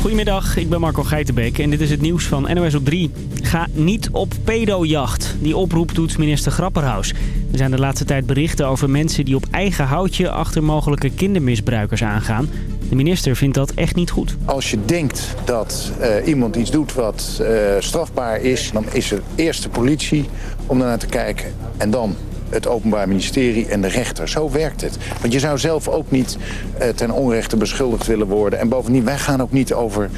Goedemiddag, ik ben Marco Geitenbeek en dit is het nieuws van NOS op 3. Ga niet op pedojacht. Die oproep doet minister Grapperhaus. Er zijn de laatste tijd berichten over mensen die op eigen houtje achter mogelijke kindermisbruikers aangaan. De minister vindt dat echt niet goed. Als je denkt dat uh, iemand iets doet wat uh, strafbaar is... dan is het eerst de politie om daarnaar te kijken en dan het Openbaar Ministerie en de rechter. Zo werkt het. Want je zou zelf ook niet uh, ten onrechte beschuldigd willen worden. En bovendien, wij gaan ook niet over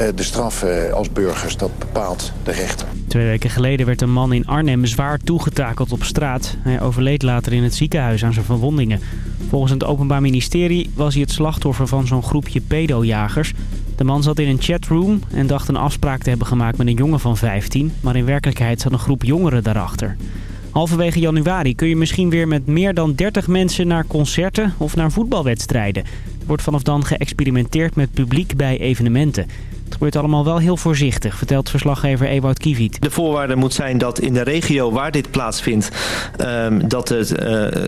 uh, de straffen als burgers. Dat bepaalt de rechter. Twee weken geleden werd een man in Arnhem zwaar toegetakeld op straat. Hij overleed later in het ziekenhuis aan zijn verwondingen. Volgens het Openbaar Ministerie was hij het slachtoffer van zo'n groepje pedojagers. De man zat in een chatroom en dacht een afspraak te hebben gemaakt met een jongen van 15. Maar in werkelijkheid zat een groep jongeren daarachter. Halverwege januari kun je misschien weer met meer dan 30 mensen naar concerten of naar voetbalwedstrijden. Er wordt vanaf dan geëxperimenteerd met publiek bij evenementen. Het gebeurt allemaal wel heel voorzichtig, vertelt verslaggever Ewout Kiviet. De voorwaarde moet zijn dat in de regio waar dit plaatsvindt... Um, dat het, uh,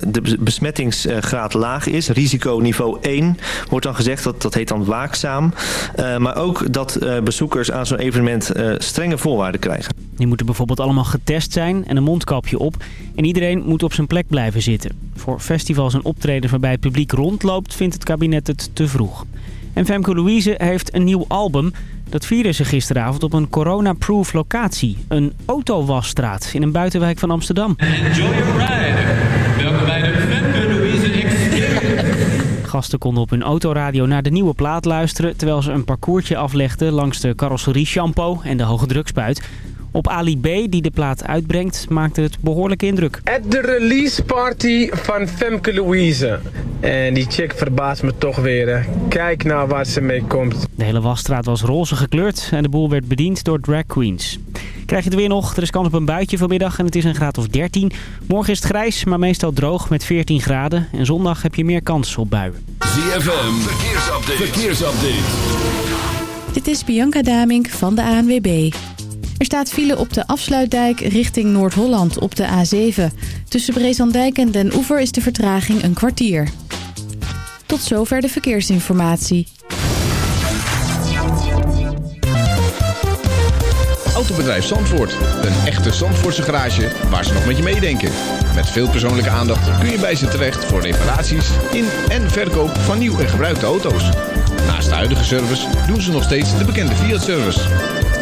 de besmettingsgraad laag is. Risiconiveau 1 wordt dan gezegd, dat, dat heet dan waakzaam. Uh, maar ook dat uh, bezoekers aan zo'n evenement strenge voorwaarden krijgen. Die moeten bijvoorbeeld allemaal getest zijn en een mondkapje op. En iedereen moet op zijn plek blijven zitten. Voor festivals en optredens waarbij het publiek rondloopt... vindt het kabinet het te vroeg. En Femke Louise heeft een nieuw album. Dat vierde ze gisteravond op een corona-proof locatie. Een autowasstraat in een buitenwijk van Amsterdam. Enjoy your ride. Welkom bij de Femke Louise Gasten konden op hun autoradio naar de nieuwe plaat luisteren... terwijl ze een parcoursje aflegden langs de carrosserie shampoo en de hoge drukspuit... Op Ali B, die de plaat uitbrengt, maakte het behoorlijk indruk. At de release party van Femke Louise. En die chick verbaast me toch weer. Kijk nou waar ze mee komt. De hele wasstraat was roze gekleurd en de boel werd bediend door drag queens. Krijg je het weer nog? Er is kans op een buitje vanmiddag en het is een graad of 13. Morgen is het grijs, maar meestal droog met 14 graden. En zondag heb je meer kans op buien. ZFM, verkeersupdate. verkeersupdate. Dit is Bianca Damink van de ANWB. Er staat file op de afsluitdijk richting Noord-Holland op de A7. Tussen Brezandijk en Den Oever is de vertraging een kwartier. Tot zover de verkeersinformatie. Autobedrijf Zandvoort. Een echte Zandvoortse garage waar ze nog met je meedenken. Met veel persoonlijke aandacht kun je bij ze terecht voor reparaties in en verkoop van nieuw en gebruikte auto's. Naast de huidige service doen ze nog steeds de bekende Fiat-service.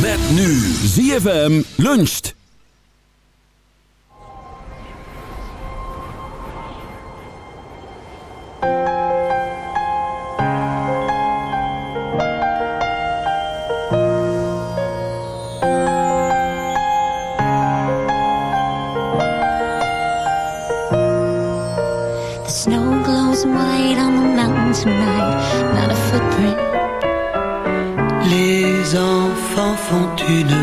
Met nu ZFM luncht. Hühner.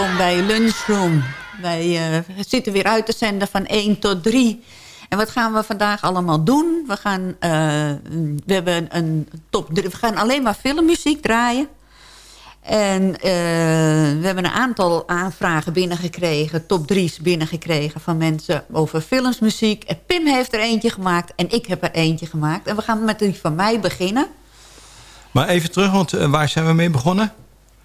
Welkom bij Lunchroom. Wij eh, zitten weer uit te zenden van 1 tot 3. En wat gaan we vandaag allemaal doen? We gaan, eh, we hebben een top 3. We gaan alleen maar filmmuziek draaien. En eh, we hebben een aantal aanvragen binnengekregen, top 3's binnengekregen van mensen over filmsmuziek. En Pim heeft er eentje gemaakt en ik heb er eentje gemaakt. En we gaan met die van mij beginnen. Maar even terug, want waar zijn we mee begonnen?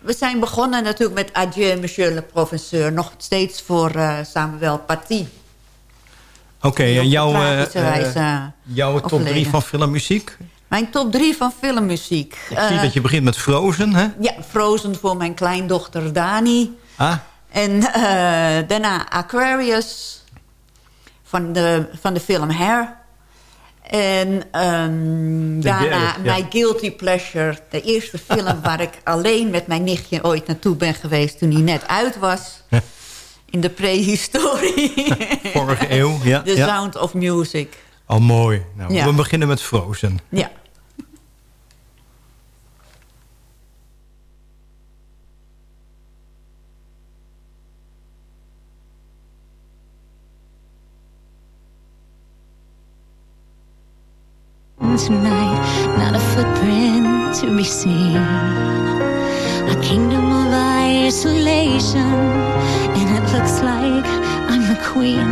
We zijn begonnen natuurlijk met Adieu, monsieur le professeur. Nog steeds voor eh, Samuel Paty. Oké, en jouw, eh, eh, jouw top 3 overleden. van filmmuziek? Mijn top 3 van filmmuziek. Ik zie dat je begint met Frozen, hè? Ja, Frozen voor mijn kleindochter Dani. Ah, En daarna Aquarius van de, van de film Hair. En ehm, daarna ja. My Guilty Pleasure. De eerste film waar ik alleen met mijn nichtje ooit naartoe ben geweest... toen hij net uit was. In de prehistorie. vorige eeuw. Ja, The. Sound of Music. Oh, mooi. Nou, Ja. We beginnen met Frozen. Ja. To be seen. A kingdom of isolation, and it looks like I'm the queen.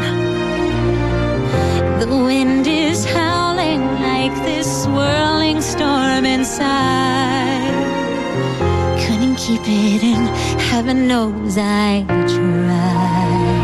The wind is howling like this swirling storm inside. Couldn't keep it in, heaven knows I tried.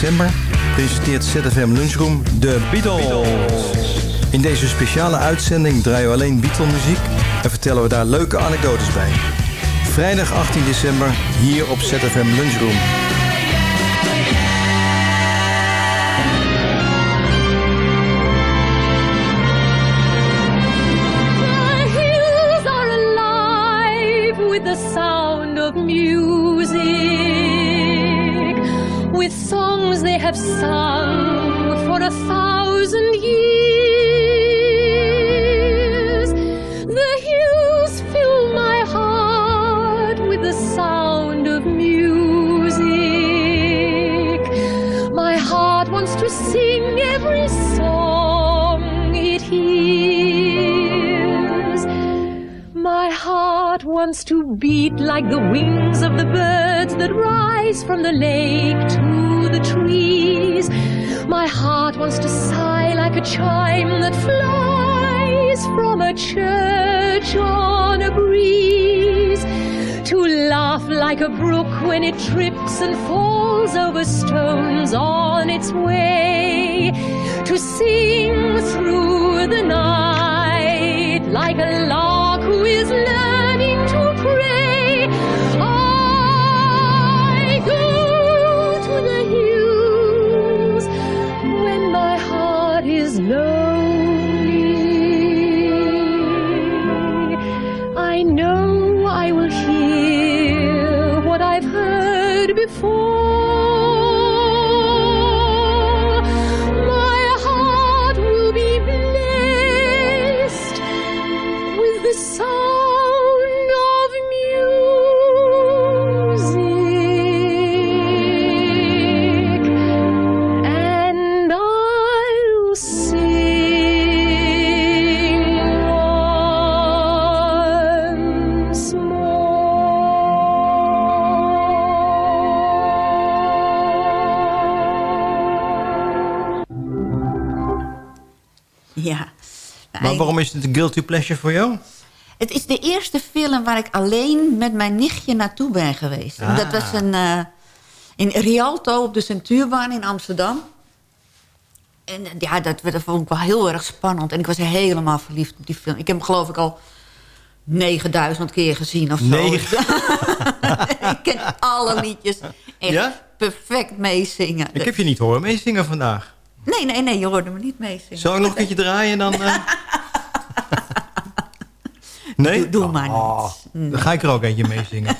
December presenteert ZFM Lunchroom de Beatles. In deze speciale uitzending draaien we alleen Beatle-muziek en vertellen we daar leuke anekdotes bij. Vrijdag 18 december hier op ZFM Lunchroom. Like the wings of the birds that rise from the lake to the trees. My heart wants to sigh like a chime that flies from a church on a breeze. To laugh like a brook when it trips and falls over stones on its way. To sing through the night like a lark who is learning to pray. Waarom is het een guilty pleasure voor jou? Het is de eerste film waar ik alleen met mijn nichtje naartoe ben geweest. En Dat Ah. was een, eh, in Rialto op de Centuurbaan in Amsterdam. En eh, ja, dat, dat vond ik wel heel erg spannend. En ik was helemaal verliefd op die film. Ik heb hem geloof ik al 9000 keer gezien of zo. Ik ken alle liedjes. Echt Ja? perfect meezingen. Ik heb je niet horen meezingen vandaag. Nee, nee, nee, je hoorde me niet meezingen. Zal ik nog een keertje draaien dan... eh? Nee? Doe, doe maar Oh, dan ga ik er ook eentje meezingen.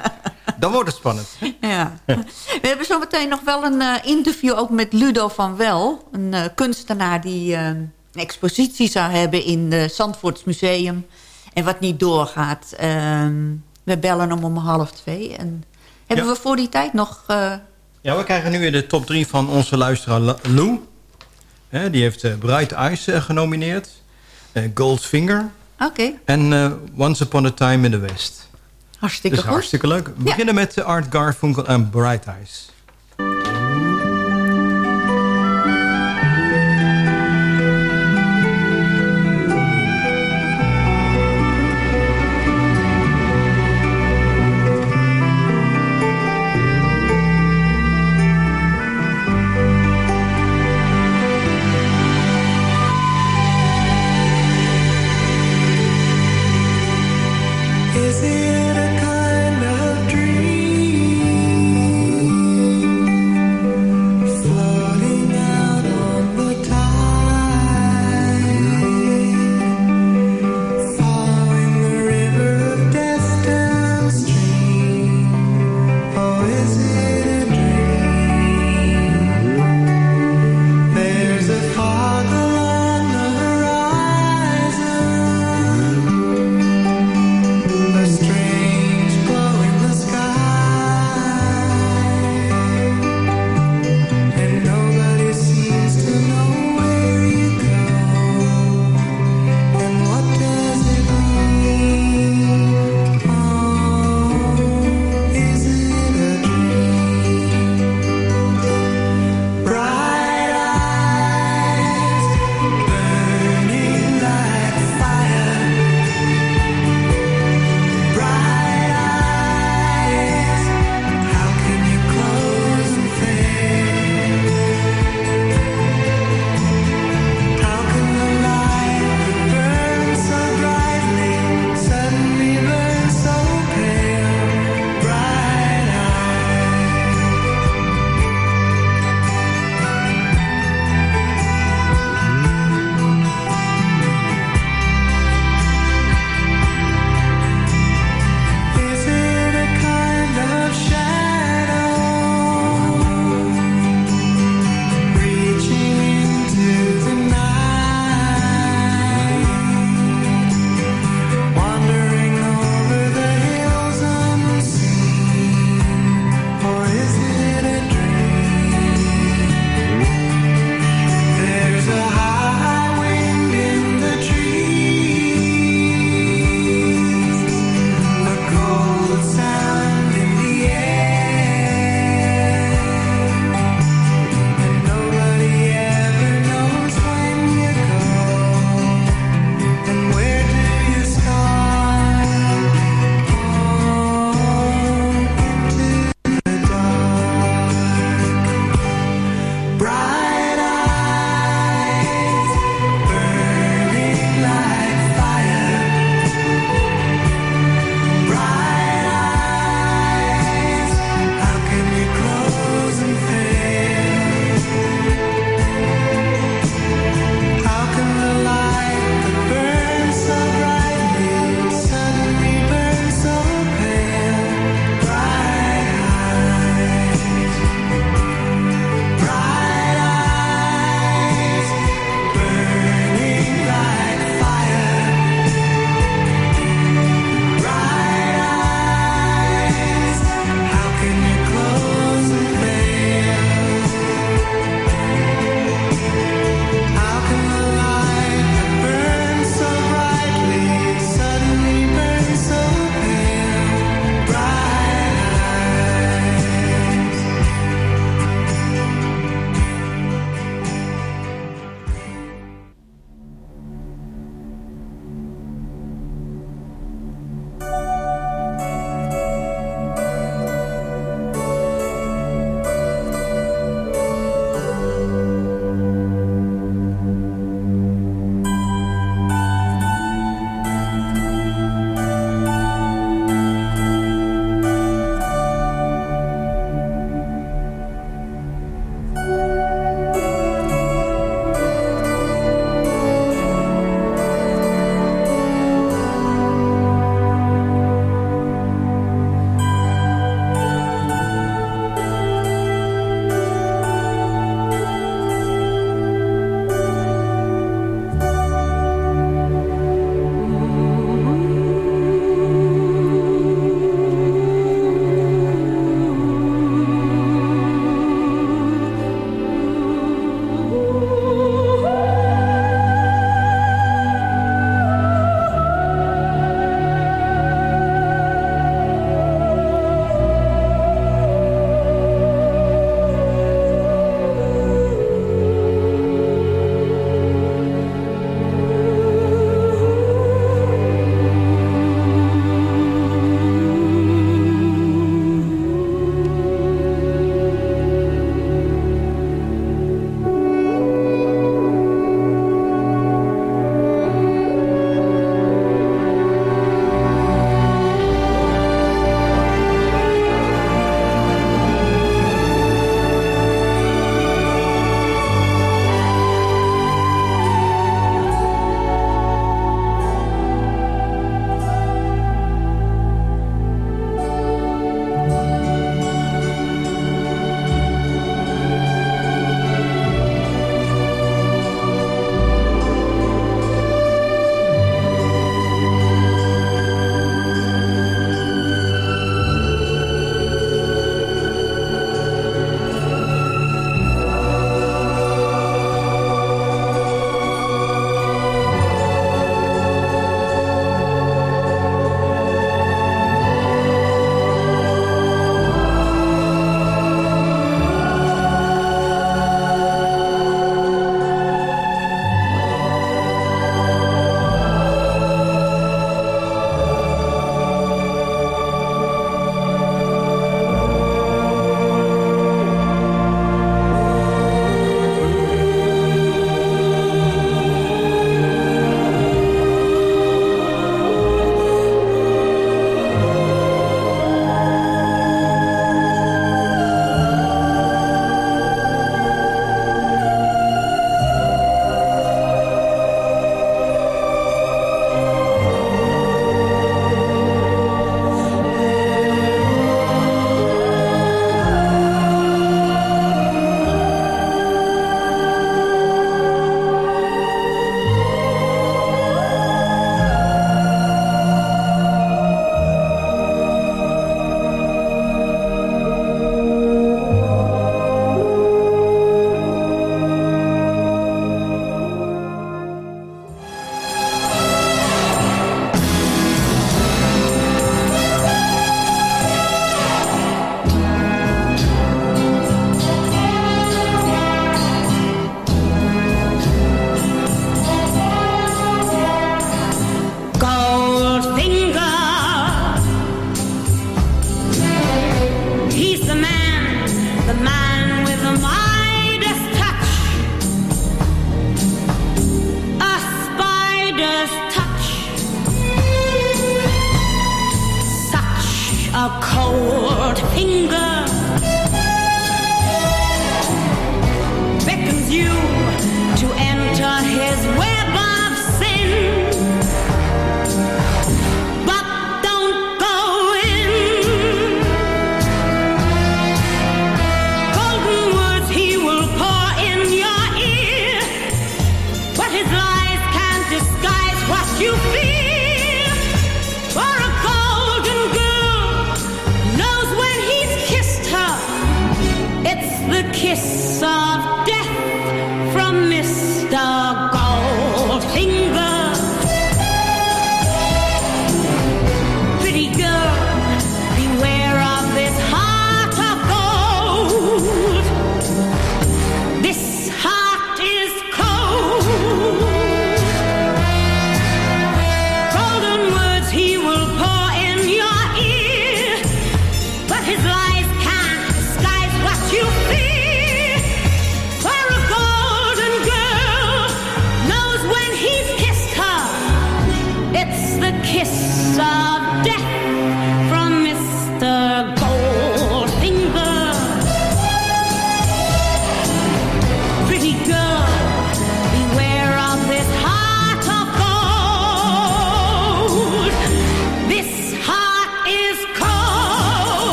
dan wordt het spannend. Ja. We hebben zometeen nog wel een eh, interview ook met Ludo van Wel. Een eh, kunstenaar die eh, een expositie zou hebben in het Zandvoortsmuseum. En wat niet doorgaat. Ehm, we bellen hem om half twee. En hebben Ja. we voor die tijd nog... eh, Ja, we krijgen nu weer de top 3 van onze luisteraar Lou. Die heeft eh, Bright Eyes eh, genomineerd. eh Goldfinger. Oké, En eh, Once Upon a Time in the West. hartstikke dus goed. hartstikke leuk. We beginnen met Art Garfunkel en Bright Eyes.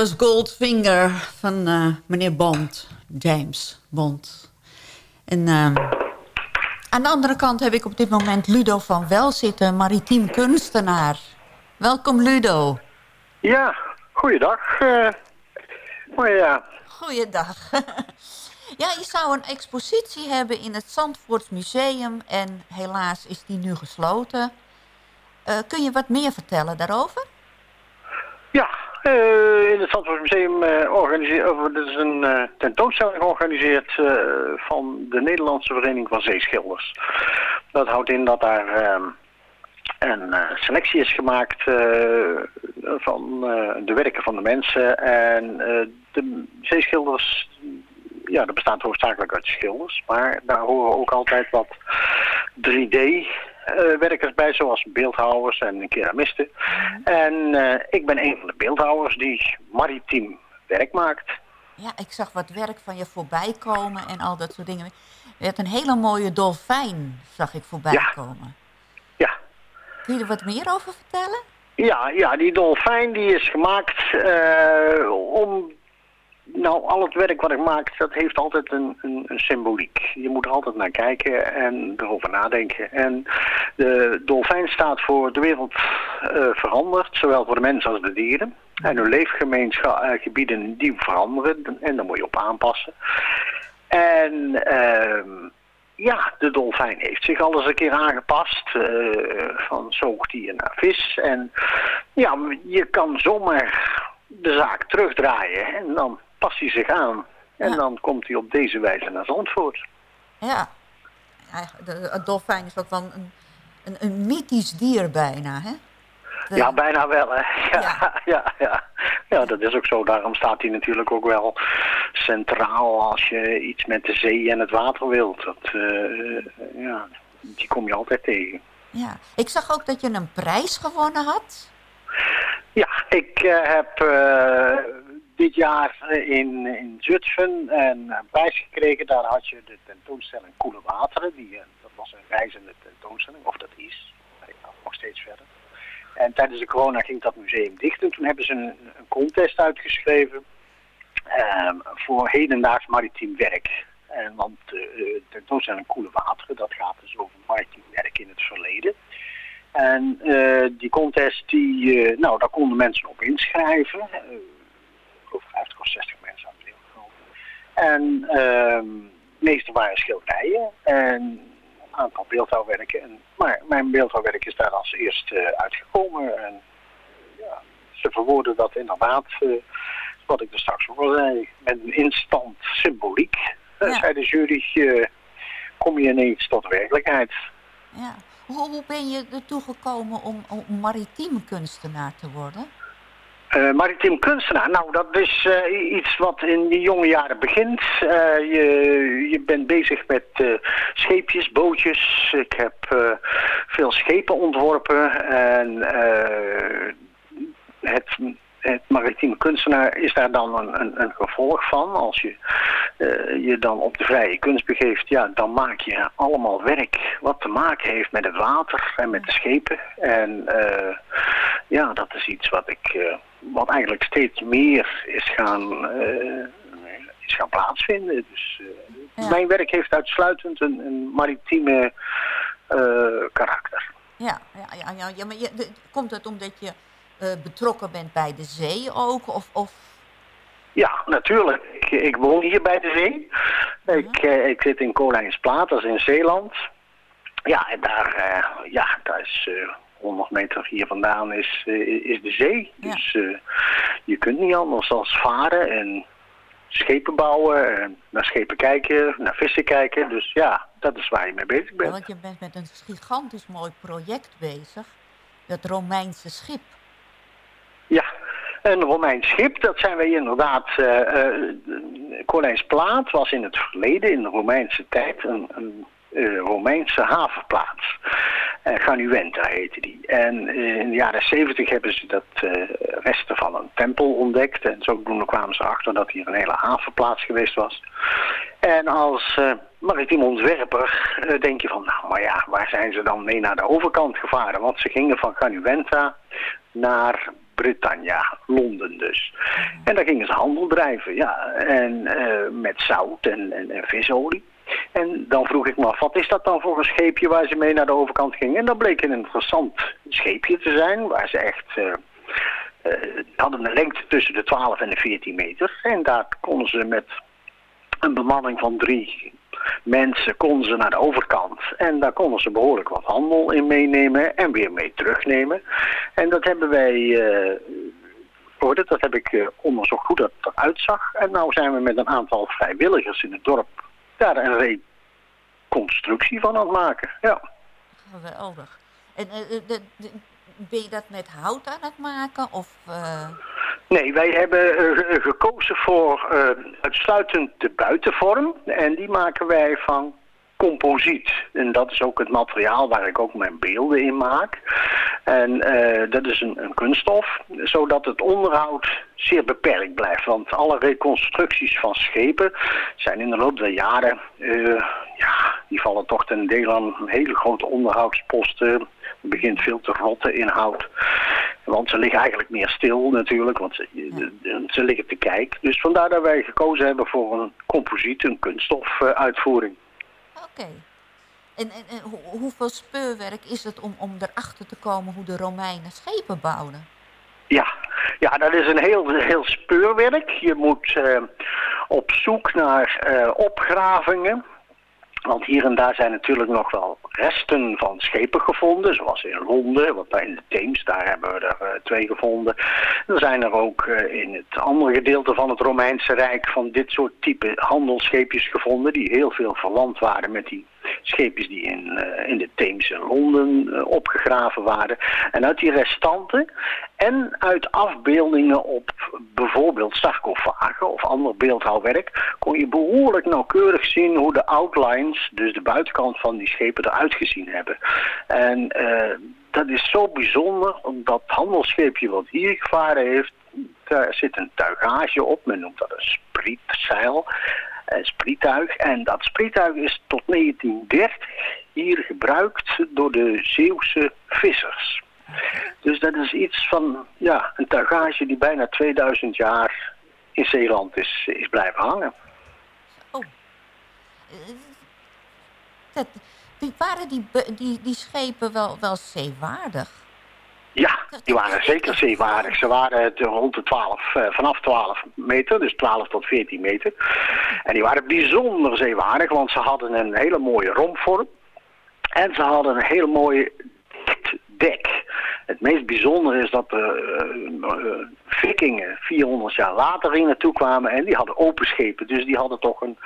Was Goldfinger van eh, meneer Bond, James Bond. En eh, aan de andere kant heb ik op dit moment Ludo van Wel zitten, maritiem kunstenaar. Welkom Ludo. Ja, goeiedag. maar ja, Goeiedag. ja, je zou een expositie hebben in het Zandvoorts Museum en helaas is die nu gesloten. Eh, kun je wat meer vertellen daarover? ja in het Zandvoort Museum eh organiseert, er is een eh, tentoonstelling georganiseerd eh, van de Nederlandse Vereniging van Zeeschilders. Dat houdt in dat daar ehm, een eh, selectie is gemaakt eh, van eh, de werken van de mensen. En eh, de zeeschilders, ja, dat bestaat hoofdzakelijk uit schilders. Maar daar horen ook altijd wat 3D-werkers bij, zoals beeldhouwers en keramisten. En eh, ik ben een van de beeldhouwers die maritiem werk maakt. Ja, ik zag wat werk van je voorbij komen en al dat soort dingen. Je hebt een hele mooie dolfijn, zag ik voorbij Ja. komen. Ja. Kun je er wat meer over vertellen? Ja, ja, die dolfijn die is gemaakt eh, om... Nou, al het werk wat ik maak, dat heeft altijd een, een, een symboliek. Je moet er altijd naar kijken en erover nadenken. En de dolfijn staat voor de wereld eh, verandert, zowel voor de mensen als de dieren. En hun leefgemeenschapsgebieden die veranderen en daar moet je op aanpassen. En ehm, ja, de dolfijn heeft zich al eens een keer aangepast. eh, van zoogdier naar vis. En ja, je kan zomaar de zaak terugdraaien. En dan past hij zich aan. En dan komt hij op deze wijze naar Zandvoort. Ja, het dolfijn is ook wel een, een, een mythisch dier bijna, hè? De- Ja, bijna wel, hè. Ja, ja. Ja, ja. dat is ook zo. Daarom staat hij natuurlijk ook wel centraal als je iets met de zee en het water wilt. Dat, eh, ja, die kom je altijd tegen. Ja, ik zag ook dat je een prijs gewonnen had. Ja, ik eh, heb eh, dit jaar in, in Zutphen een prijs gekregen. Daar had je de tentoonstelling Koele Wateren. Die, eh, dat was een reizende tentoonstelling, of dat is. Nog steeds verder. En tijdens de corona ging dat museum dicht. En toen hebben ze een, contest uitgeschreven ehm, voor hedendaags maritiem werk. En want eh, de tentoonstelling Koele Wateren, dat gaat dus over maritiem werk in het verleden. En eh, die contest, die, eh, nou, daar konden mensen op inschrijven. Eh, ik geloof 50 of 60 mensen aan deelgenomen. En ehm meeste waren schilderijen en een aantal beeldhouwwerken. En, maar mijn beeldhouwwerk is daar als eerste uitgekomen. En ja, ze verwoorden dat inderdaad, eh, wat ik er straks ook al zei, met een instant symboliek. Eh, zei de jury, eh, kom je ineens tot werkelijkheid. Ja. Hoe, hoe ben je ertoe gekomen om, om maritiem kunstenaar te worden? Eh, maritiem kunstenaar, nou dat is eh, iets wat in die jonge jaren begint. Eh, je, je bent bezig met scheepjes, bootjes. Ik heb veel schepen ontworpen en eh, maritieme kunstenaar is daar dan een, een, een gevolg van. Als je eh, je dan op de vrije kunst begeeft, ja, dan maak je allemaal werk wat te maken heeft met het water en met de schepen. En eh, ja, dat is iets wat ik, eh, wat eigenlijk steeds meer is gaan, is gaan plaatsvinden. Dus mijn werk heeft uitsluitend een, een maritieme karakter. Ja, ja, ja, ja, ja maar je, de- komt het omdat je betrokken bent bij de zee ook? Of, of Ja, natuurlijk. Ik, ik woon hier bij de zee. Ik, eh, ik zit in Kolijnsplaat, dat is in Zeeland. Ja, en daar, eh, ja, daar is eh 100 meter hier vandaan is, eh, is de zee. Dus eh, je kunt niet anders dan varen en schepen bouwen, en naar schepen kijken, naar vissen kijken. Dus ja, dat is waar je mee bezig Ja, bent. want je bent met een gigantisch mooi project bezig. Dat Romeinse schip. Ja, een Romeins schip, dat zijn wij inderdaad. eh eh Kolijnsplaat was in het verleden, in de Romeinse tijd, een, een eh, Romeinse havenplaats. Eh Ganuenta heette die. En in de jaren zeventig hebben ze dat resten van een tempel ontdekt. En zodoende kwamen ze achter dat hier een hele havenplaats geweest was. En als maritiem ontwerper denk je van, nou maar ja, waar zijn ze dan mee naar de overkant gevaren? Want ze gingen van Ganuenta naar Britannia, Londen dus. En daar gingen ze handel drijven, ja. En eh, met zout en, en, visolie. En dan vroeg ik me af, wat is dat dan voor een scheepje waar ze mee naar de overkant gingen? En dat bleek een interessant scheepje te zijn, waar ze echt... eh, hadden een lengte tussen de 12 en de 14 meter. En daar konden ze met een bemanning van drie mensen konden ze naar de overkant. En daar konden ze behoorlijk wat handel in meenemen en weer mee terugnemen. En dat hebben wij, gehoord, dat heb ik eh, onderzocht hoe dat eruit zag. En nou zijn we met een aantal vrijwilligers in het dorp daar een reconstructie van aan het maken. Ja. Geweldig. En eh, ben je dat met hout aan het maken? Of, Nee, wij hebben eh, ge- gekozen voor eh, uitsluitend de buitenvorm. En die maken wij van composiet. En dat is ook het materiaal waar ik ook mijn beelden in maak. En eh, dat is een, een kunststof, zodat het onderhoud zeer beperkt blijft. Want alle reconstructies van schepen zijn in de loop der jaren, eh, ja, die vallen toch ten deel aan hele grote onderhoudsposten. Het begint veel te rotten in hout. Want ze liggen eigenlijk meer stil natuurlijk, want ze, ze liggen te kijken. Dus vandaar dat wij gekozen hebben voor een composiet, een kunststofuitvoering. Oké. En, en, en hoe- hoeveel speurwerk is het om, om erachter te komen hoe de Romeinen schepen bouwden? Ja, ja dat is een heel, heel speurwerk. Je moet eh, op zoek naar eh, opgravingen. Want hier en daar zijn natuurlijk nog wel resten van schepen gevonden. Zoals in Londen, daar in de Theems, daar hebben we er eh, twee gevonden. Er zijn er ook eh, in het andere gedeelte van het Romeinse Rijk van dit soort type handelsscheepjes gevonden. Die heel veel verwant waren met die scheepjes die in, eh, in de Theems in Londen eh, opgegraven waren. En uit die restanten en uit afbeeldingen op bijvoorbeeld sarcofagen of ander beeldhouwwerk kon je behoorlijk nauwkeurig zien hoe de outlines, dus de buitenkant van die schepen eruit gezien hebben. En eh, dat is zo bijzonder, omdat het handelsscheepje wat hier gevaren heeft, daar zit een tuigage op, men noemt dat een sprietzeil een spriettuig. En dat spriettuig is tot 1930 hier gebruikt door de Zeeuwse vissers. Dus dat is iets van ja, een tuigage die bijna 2000 jaar in Zeeland is, is blijven hangen. Eh, Dat, die, waren die, die, die schepen wel, wel zeewaardig? Ja, die waren zeker zeewaardig. Ze waren te- rond de 12, eh, vanaf 12 meter, dus 12 tot 14 meter. En die waren bijzonder zeewaardig, want ze hadden een hele mooie rompvorm. En ze hadden een hele mooi dek. Het meest bijzondere is dat de eh, eh, vikingen 400 jaar later hier naartoe kwamen en die hadden open schepen. Dus die hadden toch een,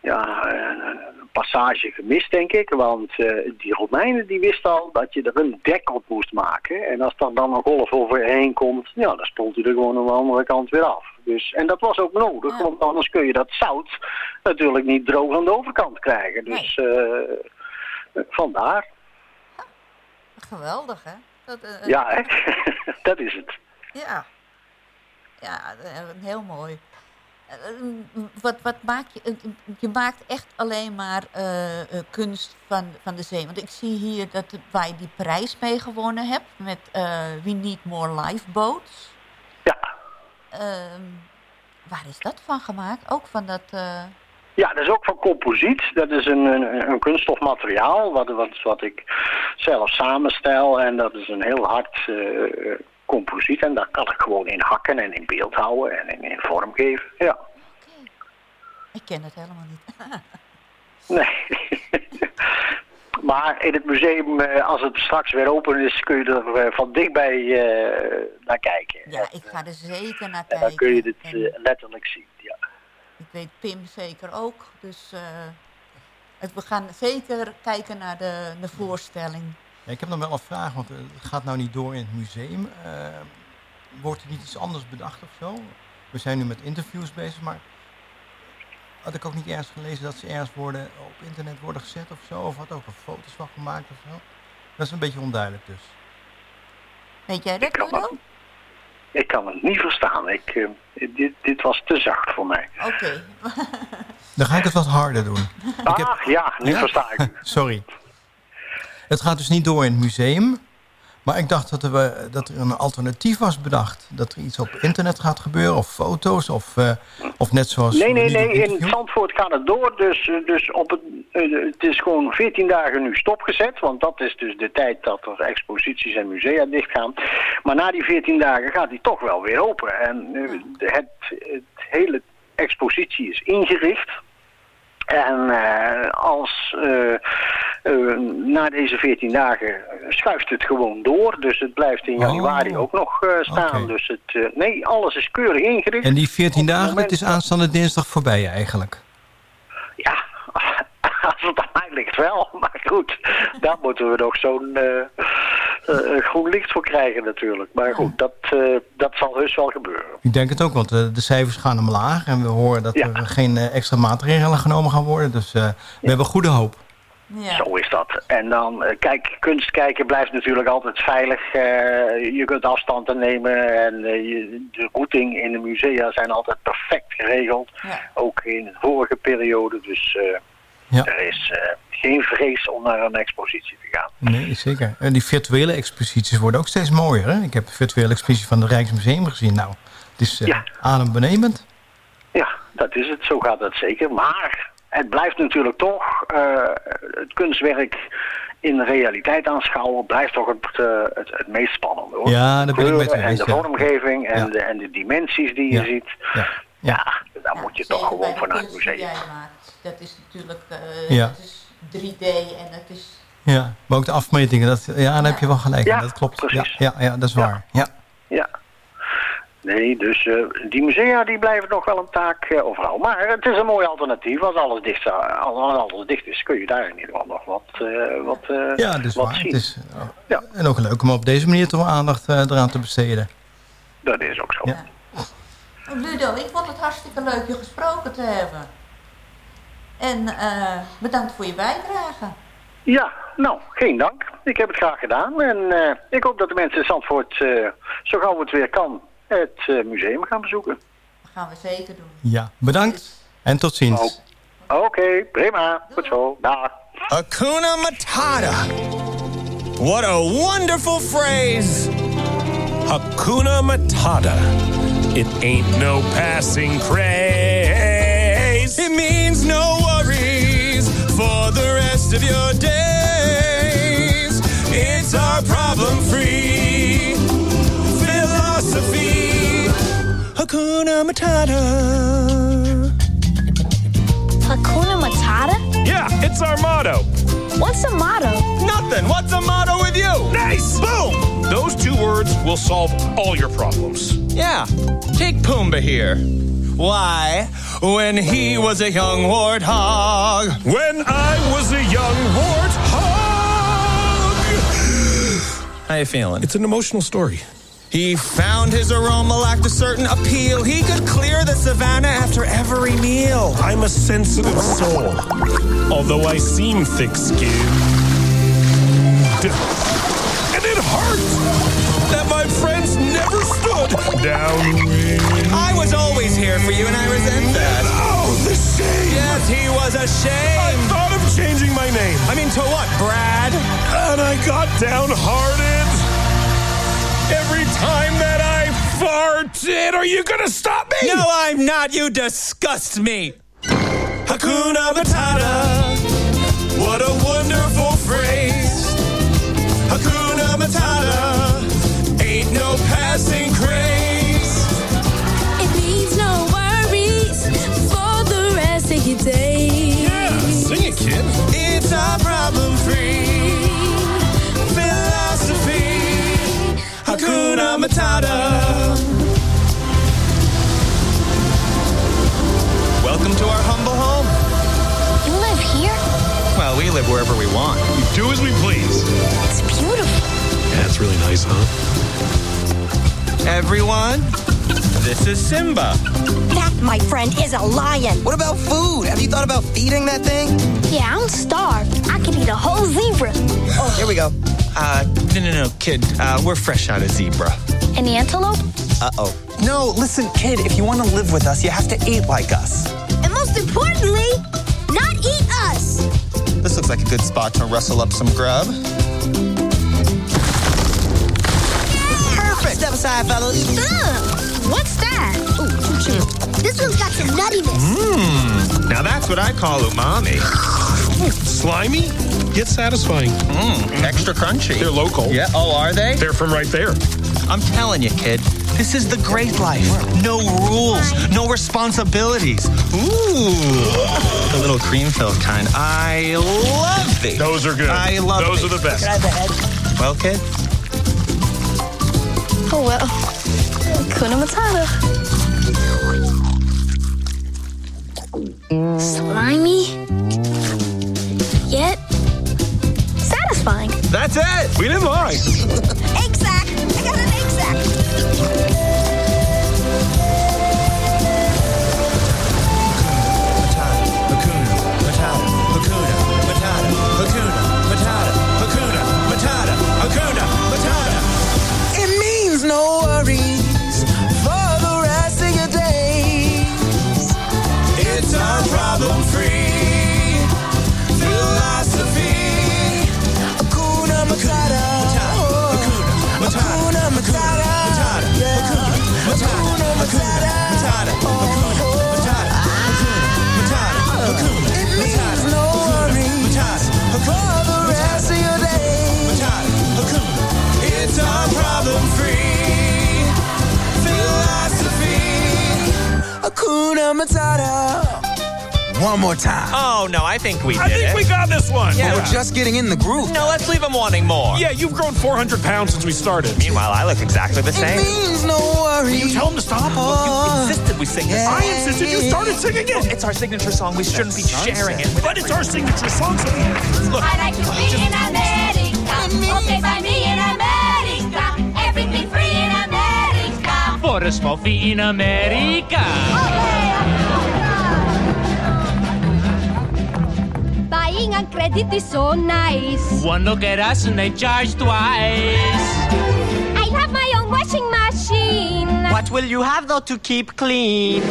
ja, een passage gemist, denk ik. Want eh, die Romeinen die wisten al dat je er een dek op moest maken. En als er dan een golf overheen komt, ja, dan spoelt hij er gewoon aan de andere kant weer af. Dus, en dat was ook nodig, want anders kun je dat zout natuurlijk niet droog aan de overkant krijgen. Dus eh, vandaar. Geweldig, hè? Dat, eh, Ja, hè? dat is het. Ja. Ja, eh, heel mooi. Eh, Wat, wat maak je? eh, Je maakt echt alleen maar eh, eh, kunst van, van de zee. Want ik zie hier dat waar je die prijs mee gewonnen hebt met eh, We Need More Lifeboats. Ja. Ehm, waar is dat van gemaakt? Ook van dat... eh, Ja, dat is ook van composiet. Dat is een, een, een kunststofmateriaal wat, wat, wat ik zelf samenstel. En dat is een heel hard eh, composiet. En daar kan ik gewoon in hakken en in beeld houden en in, in vorm geven. Ja. ik ken het helemaal niet. Nee. maar in het museum, eh, als het straks weer open is, kun je er eh, van dichtbij eh, naar kijken. ja, ik ga er zeker naar En kijken. dan kun je dit eh, letterlijk zien. Ja. Ik weet Pim zeker ook. Dus eh, het, we gaan zeker kijken naar de, de voorstelling. Ja, ik heb nog wel een vraag, want eh, het gaat nou niet door in het museum. Eh, wordt er niet iets anders bedacht of zo? We zijn nu met interviews bezig, maar had ik ook niet ergens gelezen dat ze ergens worden, op internet worden gezet of zo? Of had ook er foto's van gemaakt of zo? Dat is een beetje onduidelijk dus. Weet jij dat, Ludo? Ik kan het niet verstaan. Ik, eh, dit, dit was te zacht voor mij. Oké. Dan ga ik het wat harder doen. Ah, ja, nu versta ik. Sorry. Het gaat dus niet door in het museum. Maar ik dacht dat er, dat er een alternatief was bedacht. Dat er iets op internet gaat gebeuren, of foto's, of, eh, of net zoals... Nee, nee, nee. In. Zandvoort gaat het door. Dus, eh, dus op het, eh, het is gewoon 14 dagen nu stopgezet. Want dat is dus de tijd dat er exposities en musea dichtgaan. Maar na die 14 dagen gaat die toch wel weer open. En het, het hele expositie is ingericht. En als eh, na deze 14 dagen schuift het gewoon door. Dus het blijft in januari ook nog eh, staan. Dus het, eh, nee, alles is keurig ingericht. En die 14 Op het dagen, moment dat is aanstaande dinsdag voorbij eigenlijk. Als het aan mij ligt wel, maar goed, daar moeten we nog zo'n groen licht voor krijgen natuurlijk. Maar goed, dat, dat zal heus wel gebeuren. Ik denk het ook, want de cijfers gaan omlaag. En we horen dat er geen extra maatregelen genomen gaan worden. Dus we hebben goede hoop. Zo is dat. En dan, eh, kijk, kunst kijken blijft natuurlijk altijd veilig. Eh, je kunt afstand nemen en eh, je- de routing in de musea zijn altijd perfect geregeld. Ook in de vorige periode, dus eh, er is eh, geen vrees om naar een expositie te gaan. Nee, zeker. En die virtuele exposities worden ook steeds mooier. Hè? Ik heb de virtuele expositie van het Rijksmuseum gezien. Nou, het is adembenemend. Ja, dat is het. Zo gaat dat zeker. Maar het blijft natuurlijk toch eh, het kunstwerk in de realiteit aanschouwen blijft toch het, eh, het, het meest spannende hoor. Ja, daar ben ik met En eens, de ja. vormgeving en, Ja. de, en de dimensies die je Ja. ziet. Ja. Ja, daar moet je toch gewoon vanuit het museum. jij maakt, dat is natuurlijk eh, Ja. dat is 3D en dat is... Ja, maar ook de afmetingen. Dat, ja, daar heb je wel gelijk. in. dat klopt. Ja, ja, ja, dat is waar. Ja. Ja. Nee, dus eh, die musea die blijven nog wel een taak eh, overal. Maar het is een mooi alternatief. Als alles dicht, zou- als alles dicht is, kun je daar in ieder geval nog wat, eh, wat, eh, Ja, is wat waar. zien. Het is, eh, En ook leuk om op deze manier toch aandacht eh, eraan te besteden. Dat is ook zo. Oh, Ludo, ik vond het hartstikke leuk je gesproken te hebben. En eh, bedankt voor je bijdrage. Ja, nou, geen dank. Ik heb het graag gedaan. En eh, ik hoop dat de mensen in Zandvoort, eh, zo gauw het weer kan, het eh, museum gaan bezoeken. Dat gaan we zeker doen. Ja, bedankt. En tot ziens. Oké, prima. Goed zo. Dag. Hakuna Matata. What a wonderful phrase. Hakuna Matata. It ain't no passing craze. It means no worries for the rest of your days. It's our problem free philosophy. Hakuna Matata. Hakuna Matata? Yeah, it's our motto. What's a motto? Nothing. What's the motto with you? Nice! Boom! Those two words will solve all your problems. Yeah, take Pumbaa here. Why? When he was a young warthog. When I was a young warthog. How you feeling? It's an emotional story. He found his aroma lacked a certain appeal. He could clear the savannah after every meal. I'm a sensitive soul, although I seem thick-skinned. And it hurts! That my friends never stood downwind. I was always here for you, and I resent that. Oh, the shame! Yes, he was I ashamed. thought of changing my name, I mean, to what, Brad? and I got downhearted. Every time that I farted, are you gonna stop me? No, I'm not. You disgust me. Hakuna Matata, what a wonderful phrase. Really nice, huh? Everyone, this is Simba. That, my friend, is a lion. What about food? Have you thought about feeding that thing? Yeah, I'm starved. I could eat a whole zebra. Oh, here we go. Uh, no, no, no, kid. Uh, we're fresh out of zebra. An antelope? Uh-oh. No, listen, kid, if you want to live with us, you have to eat like us. And most importantly, not eat us. This looks like a good spot to rustle up some grub. Perfect. Fellas. Ugh, what's that? Ooh, choo choo. This one's got some nuttiness. Mmm. Now that's what I call umami. Slimy, yet satisfying. Mmm. Extra crunchy. They're local. Yeah. Oh, are they? They're from right there. I'm telling you, kid, this is the great life. No rules, no responsibilities. Ooh. The little cream-filled kind. I love these. Those are good. I love Those these. are the best. Can I have the head? Well, kid, Oh well. Kuna Matata. Slimy. Yet satisfying. that's it. We didn't lie. You've grown 400 pounds since we started. Meanwhile, I look exactly the It same. means no worries. You tell him to stop. Oh, You insisted we sing this. Yeah. I insisted you started singing it. It's our signature song. We shouldn't be sharing it. with But it's our signature song. So look, I like to be in America. Okay, by me in America. Everything free in America. For a small-fee in America. Buying credit is so nice. One look at us and they charge twice. I have my own washing machine. What will you have though to keep clean?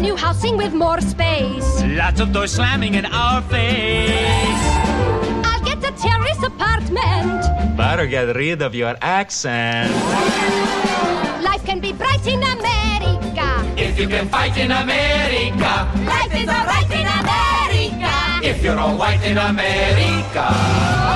New housing with more space. Lots of doors slamming in our face. I'll get a terrace apartment. Better get rid of your accent. Life can be bright in America. If you can fight in America. Life is alright in America. If you're all white in America.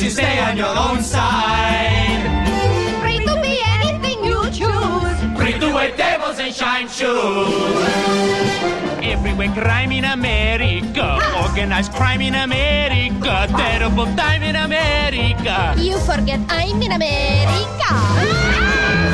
Your own side. Free to be anything you choose. Free to wear devils and shine shoes. Everywhere crime in America, organized crime in America, terrible time in America. You forget I'm in America. Ah!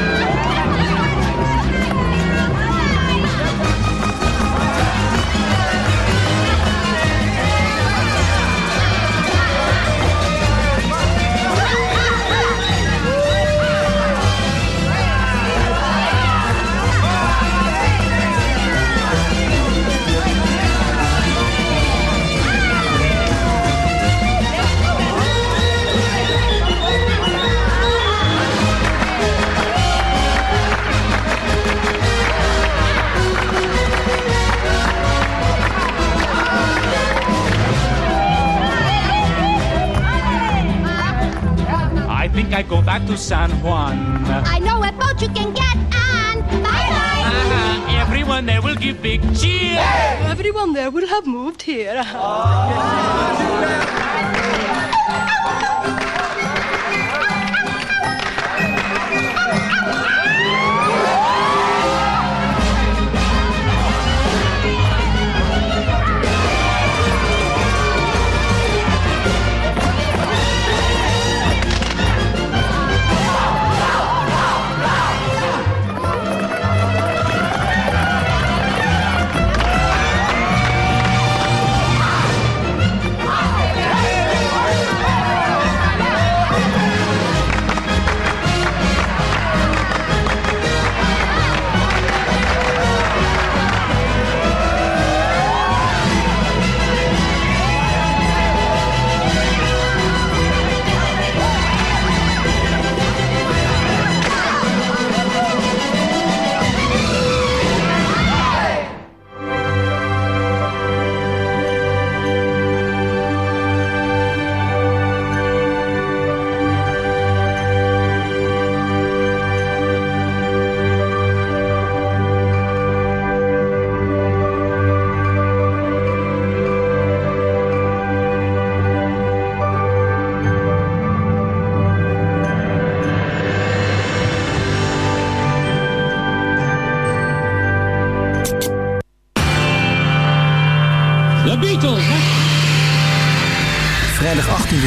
Back to San Juan. I know a boat you can get on. Bye bye. Uh, everyone there will give big cheer. Everyone there will have moved here. De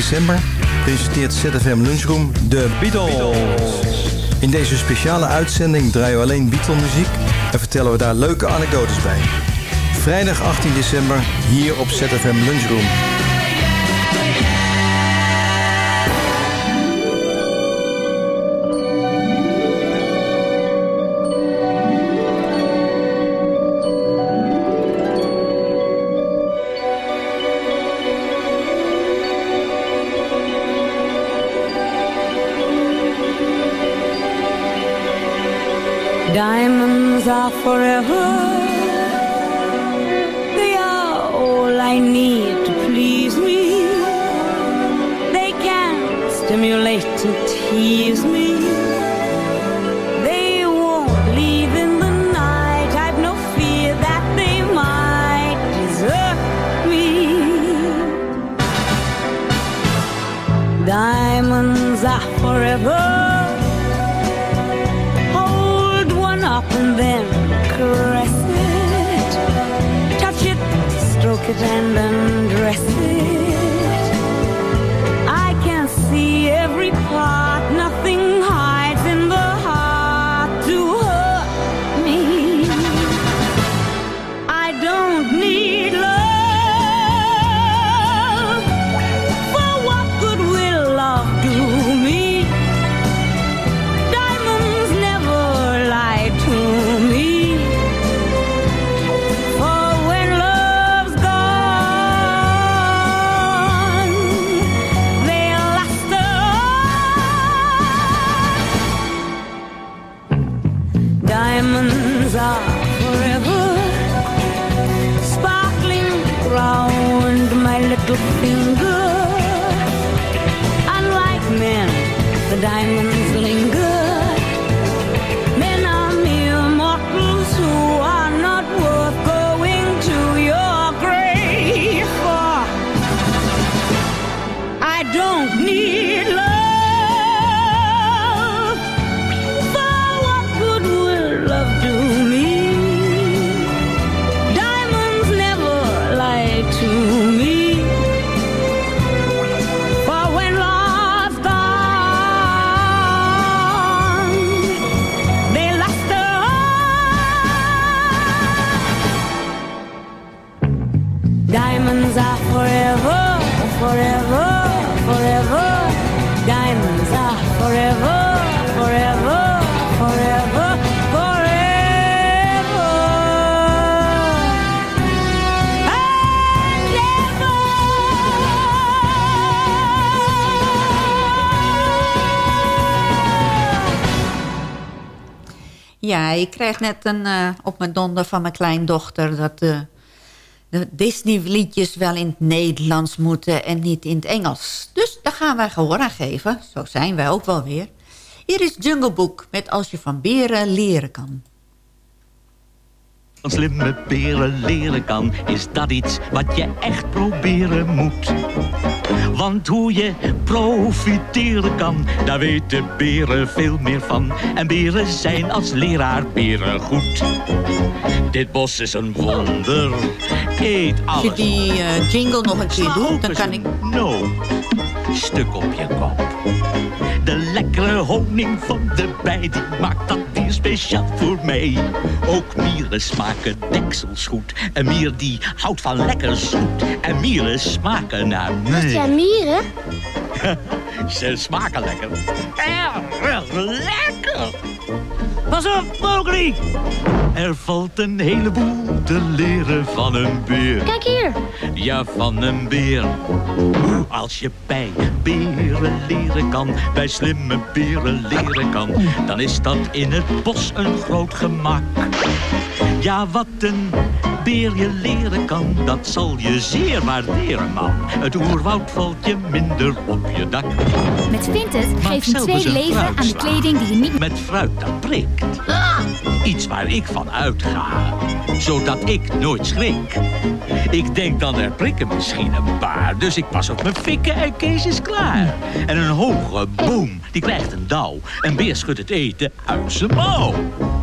december presenteert ZFM Lunchroom de Beatles. In deze speciale uitzending draaien we alleen Beatle muziek en vertellen we daar leuke anekdotes bij. Vrijdag 18 december hier op ZFM Lunchroom. Diamonds are forever. They are all I need to please me. They can stimulate and tease me. They won't leave in the night. I've no fear that they might desert me. Diamonds are forever. decadent and undresses. middle finger Ik krijg net een, eh, op mijn donder van mijn kleindochter... dat de, de Disney-liedjes wel in het Nederlands moeten en niet in het Engels. Dus daar gaan wij gehoor aan geven. Zo zijn wij ook wel weer. Hier is Jungle Book met Als je van beren leren kan. Van slimme beren leren kan, is dat iets wat je echt proberen moet. Want hoe je profiteren kan, daar weten beren veel meer van. En beren zijn als leraar beren goed. Dit bos is een wonder, eet Als je alles. die eh, jingle nog een keer doet, dan kan ik... No, stuk op je kop. De lekkere honing van de bij, die maakt dat bier speciaal voor mij. Ook mieren smaken deksels goed. En mier die houdt van lekker zoet. En mieren smaken naar mij. Ja, mieren? Ze smaken lekker. Erg lekker. Pas op, Mowgli! Er valt een heleboel te leren van een beer. Kijk hier. Ja, van een beer. Als je bij beren leren kan, bij slimme beren leren kan, dan is dat in het bos een groot gemak. Ja, wat een beer je leren kan, dat zal je zeer waarderen, man. Het oerwoud valt je minder op je dak. Met Vinted Maak geef je zelf twee een leven aan de kleding die je niet... Met fruit dat prikt. Iets waar ik van uitga, zodat ik nooit schrik. Ik denk dan er prikken misschien een paar, dus ik pas op mijn fikken en Kees is klaar. En een hoge boom, die krijgt een dauw. Een beer schudt het eten uit zijn mouw.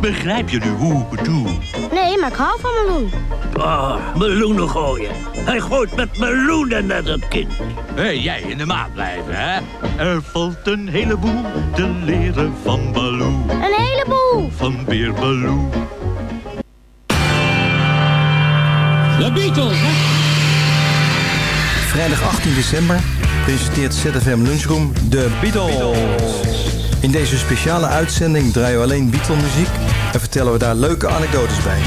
Begrijp je nu hoe ik bedoel? Nee, maar ik hou van meloen. Ah, meloenen gooien. Hij gooit met meloenen naar dat kind. Hé, jij in de maat blijven, hè? Er valt een heleboel te leren van Baloo. Een heleboel. Van Beer Baloo. De Beatles, hè? Vrijdag 18 december presenteert ZFM Lunchroom de Beatles. In deze speciale uitzending draaien we alleen Beatle muziek en vertellen we daar leuke anekdotes bij.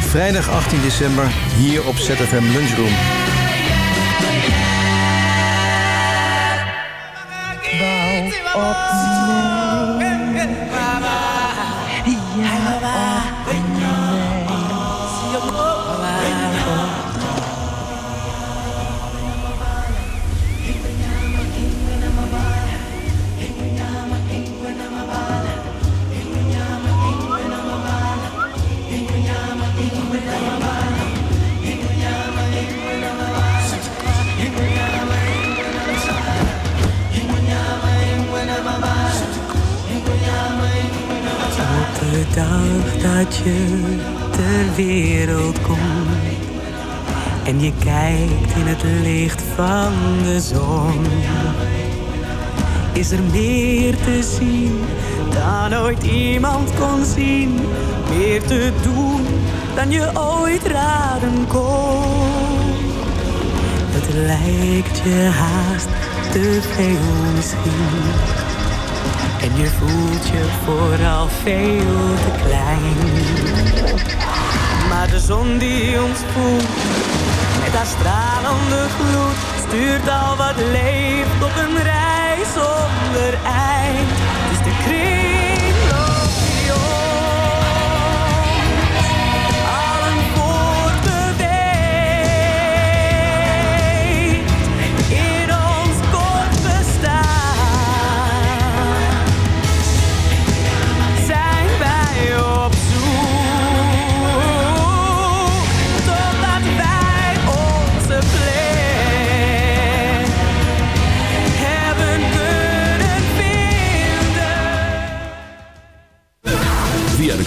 Vrijdag 18 december hier op ZFM Lunchroom. Is er meer te zien dan ooit iemand kon zien, meer te doen dan je ooit raden kon. Het lijkt je haast te veel misschien. En je voelt je vooral veel te klein. Maar de zon die ons voelt, met haar stralende gloed, stuurt al wat leeft op een zonder eind. Het is de kringloop